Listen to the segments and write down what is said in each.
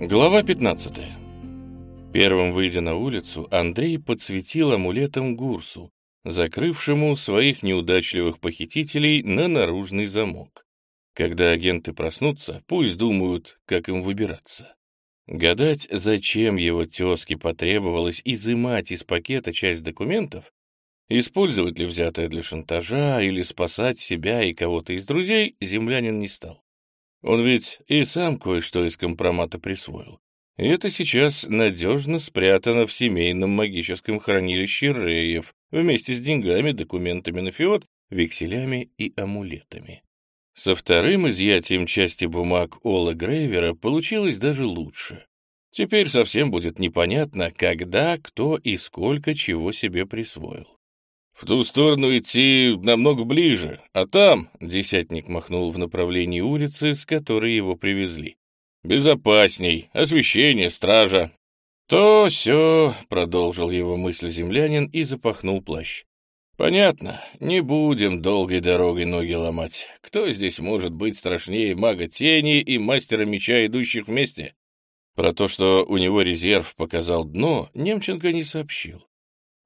Глава 15. Первым выйдя на улицу, Андрей подсветил амулетом Гурсу, закрывшему своих неудачливых похитителей на наружный замок. Когда агенты проснутся, пусть думают, как им выбираться. Гадать, зачем его тезке потребовалось изымать из пакета часть документов, использовать ли взятое для шантажа или спасать себя и кого-то из друзей, землянин не стал. Он ведь и сам кое-что из компромата присвоил. И это сейчас надежно спрятано в семейном магическом хранилище Реев вместе с деньгами, документами на фиот, векселями и амулетами. Со вторым изъятием части бумаг Ола Грейвера получилось даже лучше. Теперь совсем будет непонятно, когда, кто и сколько чего себе присвоил. В ту сторону идти намного ближе, а там, — десятник махнул в направлении улицы, с которой его привезли. Безопасней, освещение, стража. То все, — продолжил его мысль землянин и запахнул плащ. Понятно, не будем долгой дорогой ноги ломать. Кто здесь может быть страшнее мага тени и мастера меча, идущих вместе? Про то, что у него резерв показал дно, Немченко не сообщил.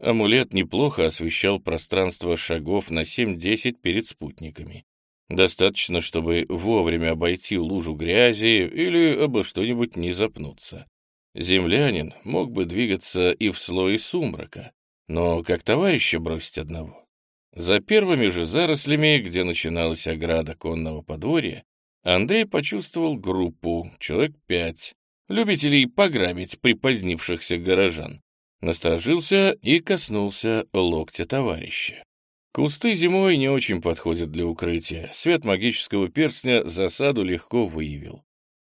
Амулет неплохо освещал пространство шагов на 7-10 перед спутниками. Достаточно, чтобы вовремя обойти лужу грязи или обо что-нибудь не запнуться. Землянин мог бы двигаться и в слое сумрака, но как товарища бросить одного. За первыми же зарослями, где начиналась ограда конного подворья, Андрей почувствовал группу, человек пять, любителей пограбить припозднившихся горожан. Насторожился и коснулся локтя товарища. Кусты зимой не очень подходят для укрытия. Свет магического перстня засаду легко выявил.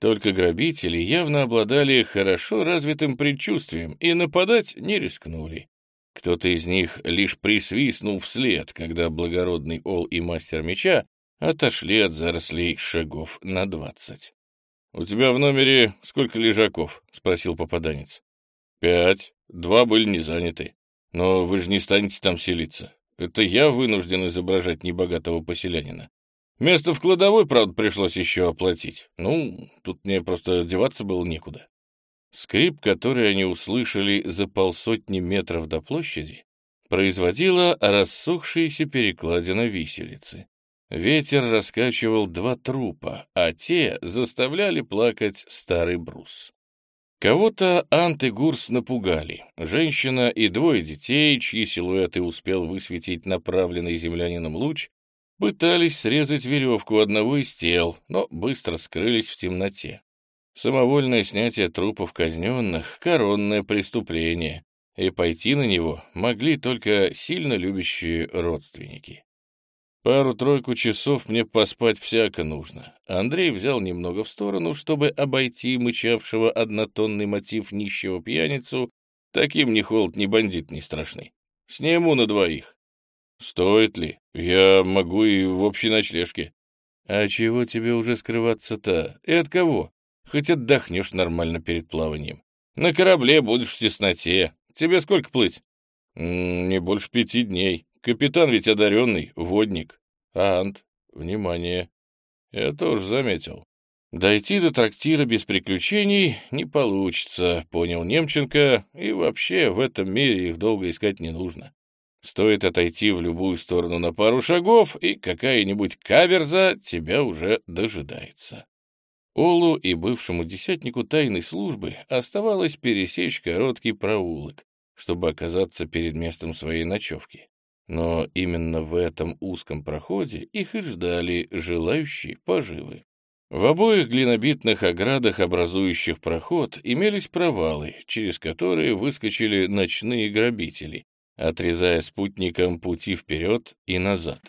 Только грабители явно обладали хорошо развитым предчувствием и нападать не рискнули. Кто-то из них лишь присвистнул вслед, когда благородный Ол и мастер меча отошли от зарослей шагов на двадцать. — У тебя в номере сколько лежаков? — спросил попаданец. — Пять. Два были не заняты. Но вы же не станете там селиться. Это я вынужден изображать небогатого поселянина. Место в кладовой, правда, пришлось еще оплатить. Ну, тут мне просто деваться было некуда. Скрип, который они услышали за полсотни метров до площади, производила рассохшиеся перекладина виселицы. Ветер раскачивал два трупа, а те заставляли плакать старый брус. Кого-то Ант и Гурс напугали. Женщина и двое детей, чьи силуэты успел высветить направленный землянином луч, пытались срезать веревку одного из тел, но быстро скрылись в темноте. Самовольное снятие трупов казненных — коронное преступление, и пойти на него могли только сильно любящие родственники. Пару-тройку часов мне поспать всяко нужно. Андрей взял немного в сторону, чтобы обойти мычавшего однотонный мотив нищего пьяницу. Таким ни холод, ни бандит не страшны. Сниму на двоих. Стоит ли? Я могу и в общей ночлежке. А чего тебе уже скрываться-то? И от кого? Хоть отдохнешь нормально перед плаванием. На корабле будешь в тесноте. Тебе сколько плыть? Не больше пяти дней. Капитан ведь одаренный, водник. Ант, внимание. Я тоже заметил. Дойти до трактира без приключений не получится, понял Немченко, и вообще в этом мире их долго искать не нужно. Стоит отойти в любую сторону на пару шагов, и какая-нибудь каверза тебя уже дожидается. Олу и бывшему десятнику тайной службы оставалось пересечь короткий проулок, чтобы оказаться перед местом своей ночевки. Но именно в этом узком проходе их и ждали желающие поживы. В обоих глинобитных оградах, образующих проход, имелись провалы, через которые выскочили ночные грабители, отрезая спутникам пути вперед и назад.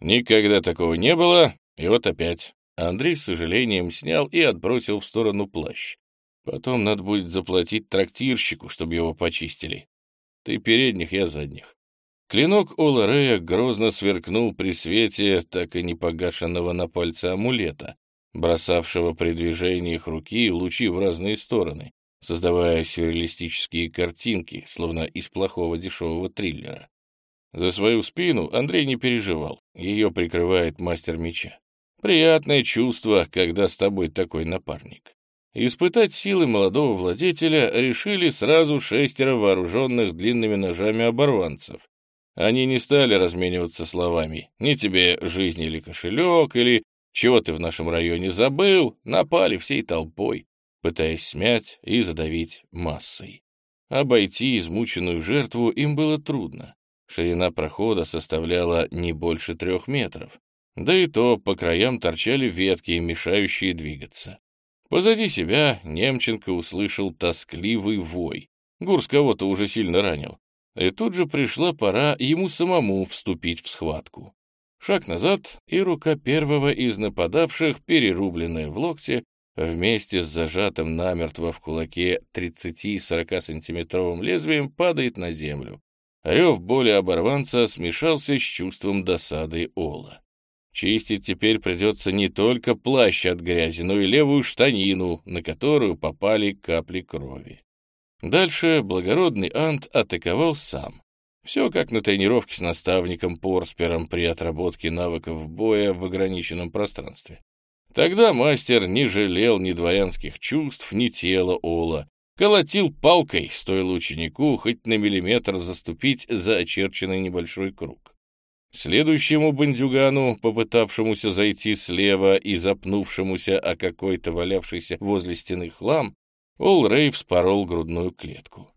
Никогда такого не было, и вот опять. Андрей с сожалением снял и отбросил в сторону плащ. Потом надо будет заплатить трактирщику, чтобы его почистили. Ты передних, я задних. Клинок Оларея грозно сверкнул при свете так и не погашенного на пальце амулета, бросавшего при движениях руки лучи в разные стороны, создавая сюрреалистические картинки, словно из плохого дешевого триллера. За свою спину Андрей не переживал, ее прикрывает мастер меча. Приятное чувство, когда с тобой такой напарник. Испытать силы молодого владетеля решили сразу шестеро вооруженных длинными ножами оборванцев. Они не стали размениваться словами «ни тебе жизнь или кошелек» или «чего ты в нашем районе забыл», напали всей толпой, пытаясь смять и задавить массой. Обойти измученную жертву им было трудно. Ширина прохода составляла не больше трех метров. Да и то по краям торчали ветки, мешающие двигаться. Позади себя Немченко услышал тоскливый вой. Гурс кого-то уже сильно ранил. И тут же пришла пора ему самому вступить в схватку. Шаг назад, и рука первого из нападавших, перерубленная в локте, вместе с зажатым намертво в кулаке 30-40 сантиметровым лезвием падает на землю. Рев боли оборванца смешался с чувством досады Ола. Чистить теперь придется не только плащ от грязи, но и левую штанину, на которую попали капли крови. Дальше благородный Ант атаковал сам. Все как на тренировке с наставником Порспером при отработке навыков боя в ограниченном пространстве. Тогда мастер не жалел ни дворянских чувств, ни тела Ола. Колотил палкой, стоило ученику хоть на миллиметр заступить за очерченный небольшой круг. Следующему бандюгану, попытавшемуся зайти слева и запнувшемуся о какой-то валявшийся возле стены хлам, Олрей вспорол грудную клетку.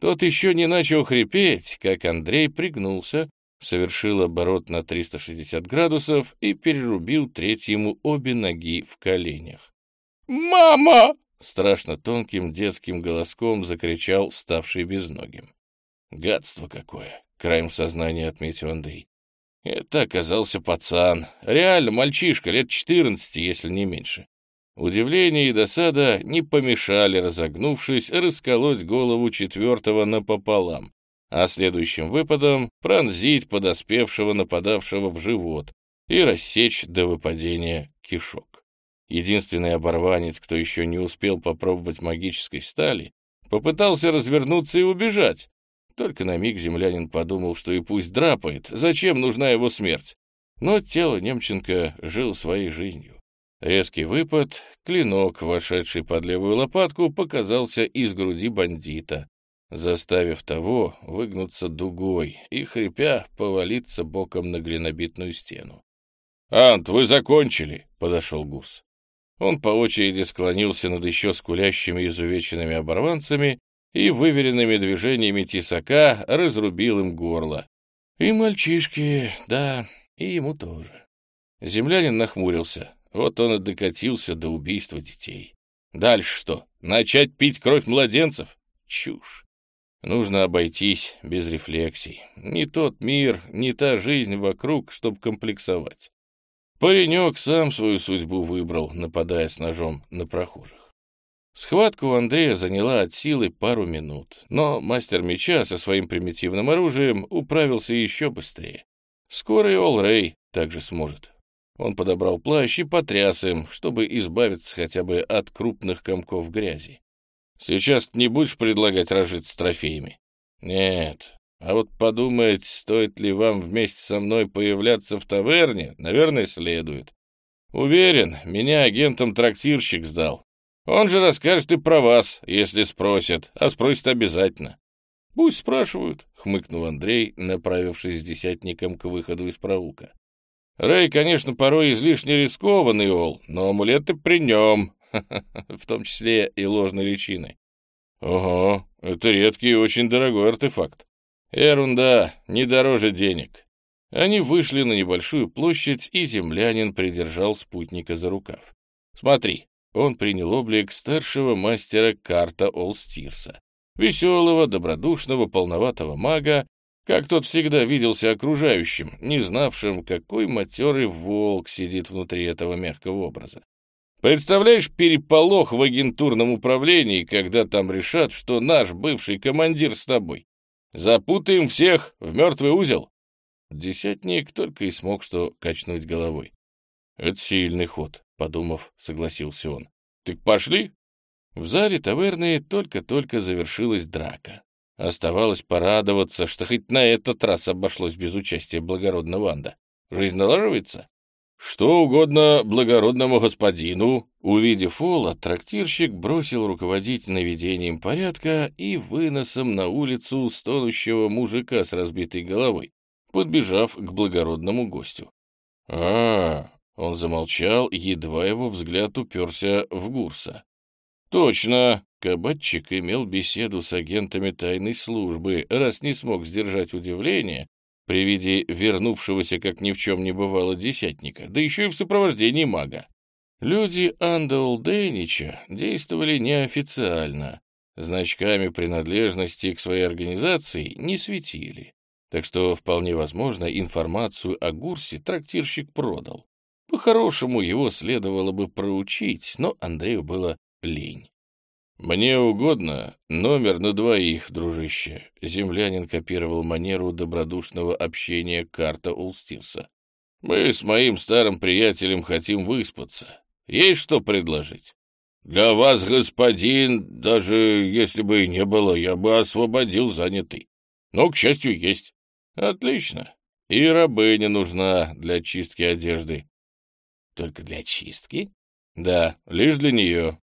Тот еще не начал хрипеть, как Андрей пригнулся, совершил оборот на 360 градусов и перерубил третьему обе ноги в коленях. «Мама!» — страшно тонким детским голоском закричал ставший безногим. «Гадство какое!» — краем сознания отметил Андрей. Это оказался пацан. Реально мальчишка, лет четырнадцати, если не меньше. Удивление и досада не помешали, разогнувшись, расколоть голову четвертого напополам, а следующим выпадом пронзить подоспевшего нападавшего в живот и рассечь до выпадения кишок. Единственный оборванец, кто еще не успел попробовать магической стали, попытался развернуться и убежать, только на миг землянин подумал, что и пусть драпает, зачем нужна его смерть. Но тело Немченко жил своей жизнью. Резкий выпад, клинок, вошедший под левую лопатку, показался из груди бандита, заставив того выгнуться дугой и, хрипя, повалиться боком на глинобитную стену. «Ант, вы закончили!» — подошел Гус. Он по очереди склонился над еще скулящими изувеченными оборванцами и выверенными движениями тесака разрубил им горло. И мальчишки, да, и ему тоже. Землянин нахмурился. Вот он и докатился до убийства детей. Дальше что? Начать пить кровь младенцев? Чушь. Нужно обойтись без рефлексий. Не тот мир, не та жизнь вокруг, чтобы комплексовать. Паренек сам свою судьбу выбрал, нападая с ножом на прохожих. Схватка у Андрея заняла от силы пару минут, но мастер меча со своим примитивным оружием управился еще быстрее. Скоро и Олрей также сможет. Он подобрал плащ и потряс им, чтобы избавиться хотя бы от крупных комков грязи. «Сейчас не будешь предлагать разжиться трофеями?» «Нет. А вот подумать, стоит ли вам вместе со мной появляться в таверне, наверное, следует. Уверен, меня агентом трактирщик сдал, он же расскажет и про вас, если спросят, а спросят обязательно. — Пусть спрашивают, — хмыкнул Андрей, направившись с десятником к выходу из проулка. — Рэй, конечно, порой излишне рискованный, Ол, но амулеты при нем, в том числе и ложной личиной. — Ого, это редкий и очень дорогой артефакт. Ерунда, не дороже денег. Они вышли на небольшую площадь, и землянин придержал спутника за рукав. — Смотри, он принял облик старшего мастера карта Олстирса, веселого, добродушного, полноватого мага, как тот всегда виделся окружающим, не знавшим, какой матерый волк сидит внутри этого мягкого образа. Представляешь переполох в агентурном управлении, когда там решат, что наш бывший командир с тобой? Запутаем всех в мертвый узел? Десятник только и смог что качнуть головой. Это сильный ход. — подумав, согласился он. «Так пошли?» В зале таверны только-только завершилась драка. Оставалось порадоваться, что хоть на этот раз обошлось без участия благородного Ванда. Жизнь налаживается? «Что угодно благородному господину». Увидев Ола, трактирщик бросил руководить наведением порядка и выносом на улицу стонущего мужика с разбитой головой, подбежав к благородному гостю. а, он замолчал, едва его взгляд уперся в Гурса. «Точно!» — кабатчик имел беседу с агентами тайной службы, раз не смог сдержать удивление при виде вернувшегося, как ни в чем не бывало, десятника, да еще и в сопровождении мага. Люди Андал Дейнича действовали неофициально, значками принадлежности к своей организации не светили, так что, вполне возможно, информацию о Гурсе трактирщик продал. По-хорошему его следовало бы проучить, но Андрею было лень. «Мне угодно номер на двоих, дружище», — землянин копировал манеру добродушного общения карта Улстирса. «Мы с моим старым приятелем хотим выспаться. Есть что предложить?» «Для вас, господин, даже если бы и не было, я бы освободил занятый. Но, к счастью, есть». «Отлично. И рабыня нужна для чистки одежды». «Только для чистки?» «Да, лишь для нее.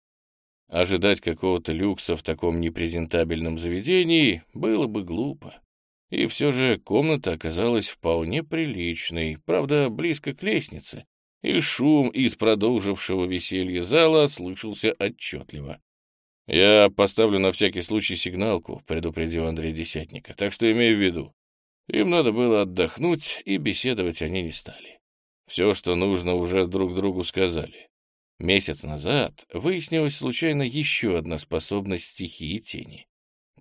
Ожидать какого-то люкса в таком непрезентабельном заведении было бы глупо. И все же комната оказалась вполне приличной, правда, близко к лестнице, и шум из продолжившего веселье зала слышался отчетливо. «Я поставлю на всякий случай сигналку», — предупредил Андрей Десятника, «так что имею в виду. Им надо было отдохнуть, и беседовать они не стали. Все, что нужно, уже друг другу сказали. Месяц назад выяснилась случайно еще одна способность стихии тени.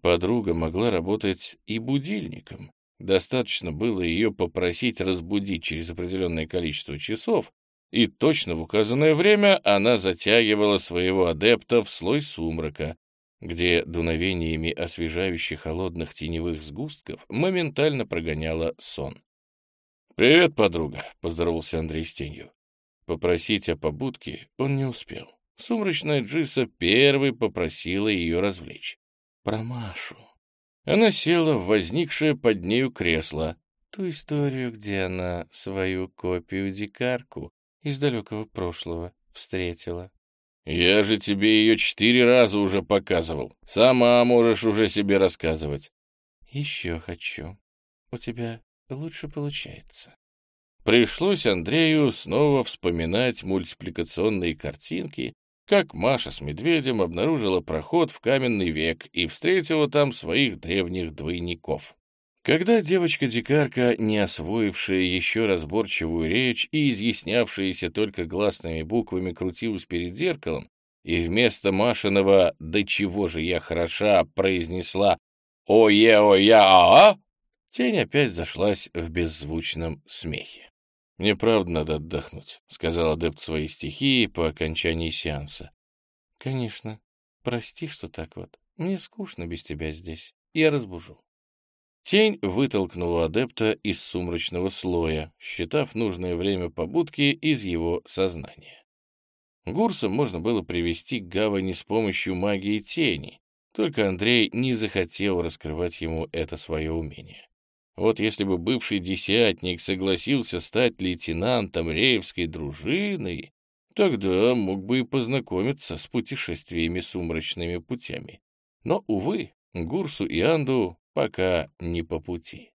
Подруга могла работать и будильником. Достаточно было ее попросить разбудить через определенное количество часов, и точно в указанное время она затягивала своего адепта в слой сумрака, где дуновениями освежающих холодных теневых сгустков моментально прогоняла сон. «Привет, подруга», — поздоровался Андрей с тенью. Попросить о побудке он не успел. Сумрачная Джиса первой попросила ее развлечь. Про Машу. Она села в возникшее под нею кресло. Ту историю, где она свою копию-дикарку из далекого прошлого встретила. «Я же тебе ее четыре раза уже показывал. Сама можешь уже себе рассказывать». «Еще хочу. У тебя лучше получается». Пришлось Андрею снова вспоминать мультипликационные картинки, как Маша с медведем обнаружила проход в каменный век и встретила там своих древних двойников. Когда девочка-дикарка, не освоившая еще разборчивую речь и изъяснявшаяся только гласными буквами, крутилась перед зеркалом, и вместо Машиного «Да чего же я хороша!» произнесла «О-е-о-я-а-а!», тень опять зашлась в беззвучном смехе. «Мне правда надо отдохнуть», — сказал адепт своей стихии по окончании сеанса. «Конечно. Прости, что так вот. Мне скучно без тебя здесь. Я разбужу». Тень вытолкнула адепта из сумрачного слоя, считав нужное время побудки из его сознания. Гурса можно было привести к гавани с помощью магии тени, только Андрей не захотел раскрывать ему это свое умение. Вот если бы бывший десятник согласился стать лейтенантом Реевской дружины, тогда мог бы и познакомиться с путешествиями сумрачными путями. Но, увы, Гурсу и Анду пока не по пути.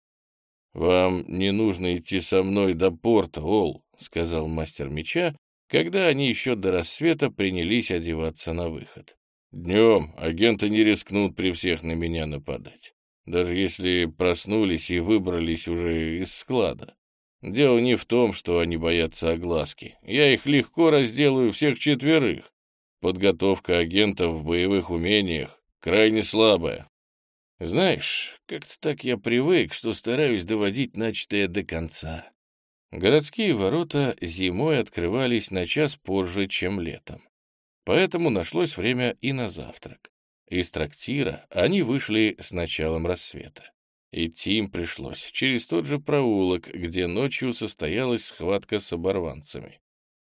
«Вам не нужно идти со мной до порта, Ол», — сказал мастер меча, когда они еще до рассвета принялись одеваться на выход. «Днем агенты не рискнут при всех на меня нападать даже если проснулись и выбрались уже из склада. Дело не в том, что они боятся огласки. Я их легко разделаю всех четверых. Подготовка агентов в боевых умениях крайне слабая. Знаешь, как-то так я привык, что стараюсь доводить начатое до конца. Городские ворота зимой открывались на час позже, чем летом. Поэтому нашлось время и на завтрак. Из трактира они вышли с началом рассвета. Идти им пришлось через тот же проулок, где ночью состоялась схватка с оборванцами.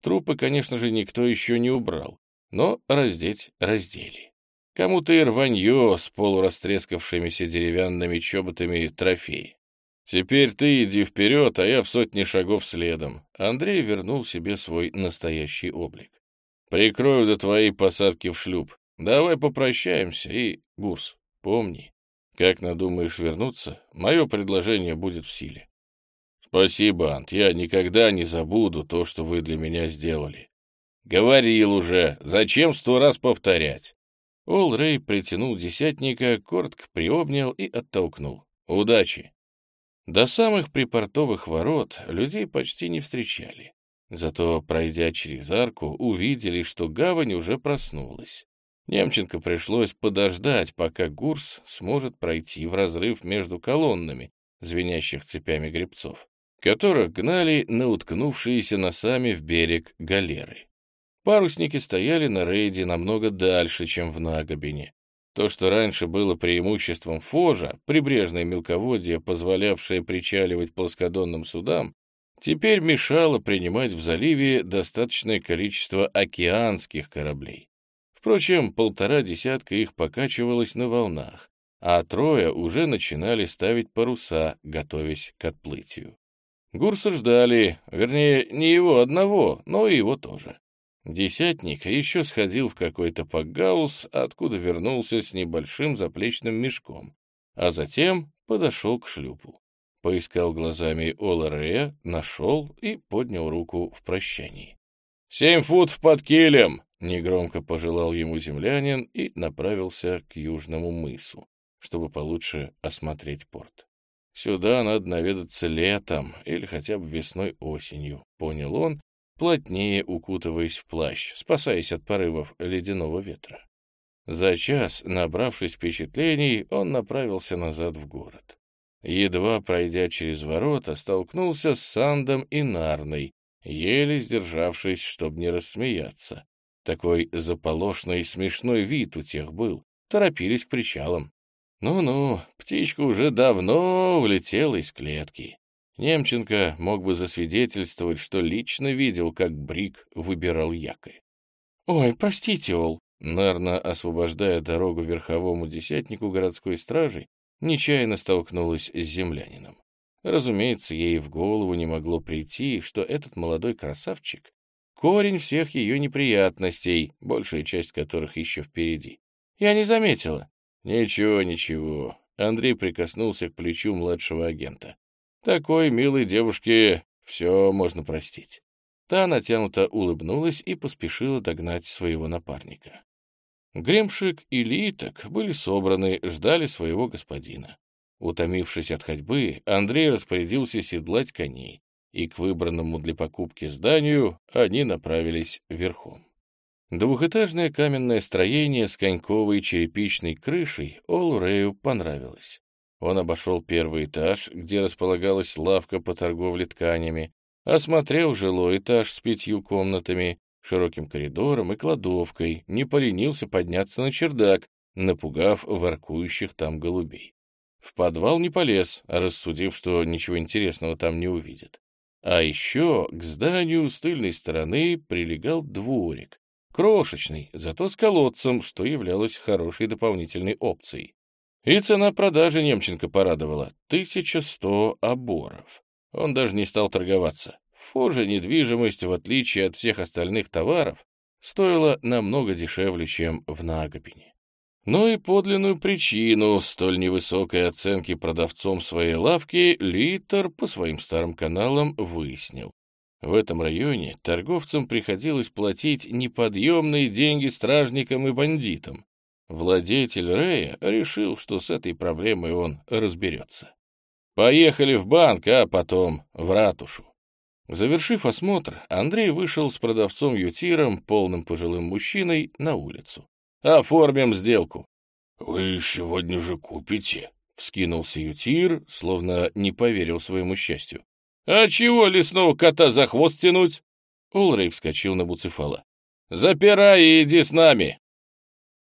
Трупы, конечно же, никто еще не убрал, но раздеть раздели. Кому-то и рванье с полурастрескавшимися деревянными чоботами трофеи. Теперь ты иди вперед, а я в сотни шагов следом. Андрей вернул себе свой настоящий облик. Прикрою до твоей посадки в шлюп. Давай попрощаемся и, Гурс, помни, как надумаешь вернуться, мое предложение будет в силе. Спасибо, Ант, я никогда не забуду то, что вы для меня сделали. Говорил уже, зачем сто раз повторять? Ол Рэй притянул десятника, коротко приобнял и оттолкнул. Удачи! До самых припортовых ворот людей почти не встречали. Зато, пройдя через арку, увидели, что гавань уже проснулась. Немченко пришлось подождать, пока Гурс сможет пройти в разрыв между колоннами, звенящих цепями гребцов, которых гнали на уткнувшиеся носами в берег галеры. Парусники стояли на рейде намного дальше, чем в Нагобине. То, что раньше было преимуществом Фожа, прибрежное мелководье, позволявшее причаливать плоскодонным судам, теперь мешало принимать в заливе достаточное количество океанских кораблей. Впрочем, полтора десятка их покачивалось на волнах, а трое уже начинали ставить паруса, готовясь к отплытию. Гурса ждали, вернее, не его одного, но и его тоже. Десятник еще сходил в какой-то пакгаус, откуда вернулся с небольшим заплечным мешком, а затем подошел к шлюпу. Поискал глазами Оларея, нашел и поднял руку в прощании. «Семь футов под килем!» — негромко пожелал ему землянин и направился к южному мысу, чтобы получше осмотреть порт. «Сюда надо наведаться летом или хотя бы весной-осенью», — понял он плотнее укутываясь в плащ, спасаясь от порывов ледяного ветра. За час, набравшись впечатлений, он направился назад в город. Едва пройдя через ворота, столкнулся с Сандом и Нарной, еле сдержавшись, чтобы не рассмеяться. Такой заполошный и смешной вид у тех был, торопились к причалам. Ну-ну, птичка уже давно улетела из клетки. Немченко мог бы засвидетельствовать, что лично видел, как Брик выбирал якорь. «Ой, простите, Ол», Нарна, освобождая дорогу верховому десятнику городской стражи, нечаянно столкнулась с землянином. Разумеется, ей в голову не могло прийти, что этот молодой красавчик — корень всех ее неприятностей, большая часть которых еще впереди. Я не заметила. Ничего, ничего. Андрей прикоснулся к плечу младшего агента. Такой милой девушке все можно простить. Та натянуто улыбнулась и поспешила догнать своего напарника. Гремшик и Литок были собраны, ждали своего господина. Утомившись от ходьбы, Андрей распорядился седлать коней, и к выбранному для покупки зданию они направились верхом. Двухэтажное каменное строение с коньковой черепичной крышей Олрею понравилось. Он обошел первый этаж, где располагалась лавка по торговле тканями, осмотрел жилой этаж с пятью комнатами, широким коридором и кладовкой, не поленился подняться на чердак, напугав воркующих там голубей. В подвал не полез, рассудив, что ничего интересного там не увидит. А еще к зданию с тыльной стороны прилегал дворик, крошечный, зато с колодцем, что являлось хорошей дополнительной опцией. И цена продажи Немченко порадовала — 1100 оборов. Он даже не стал торговаться. Форже недвижимость, в отличие от всех остальных товаров, стоила намного дешевле, чем в Нагопине. Но и подлинную причину столь невысокой оценки продавцом своей лавки Литер по своим старым каналам выяснил. В этом районе торговцам приходилось платить неподъемные деньги стражникам и бандитам, Владетель Рэя решил, что с этой проблемой он разберется. Поехали в банк, а потом в ратушу. Завершив осмотр, Андрей вышел с продавцом Ютиром, полным пожилым мужчиной, на улицу. «Оформим сделку». «Вы сегодня же купите?» — вскинулся Ютир, словно не поверил своему счастью. «А чего лесного кота за хвост тянуть?» Улрей вскочил на Буцефала. «Запирай и иди с нами.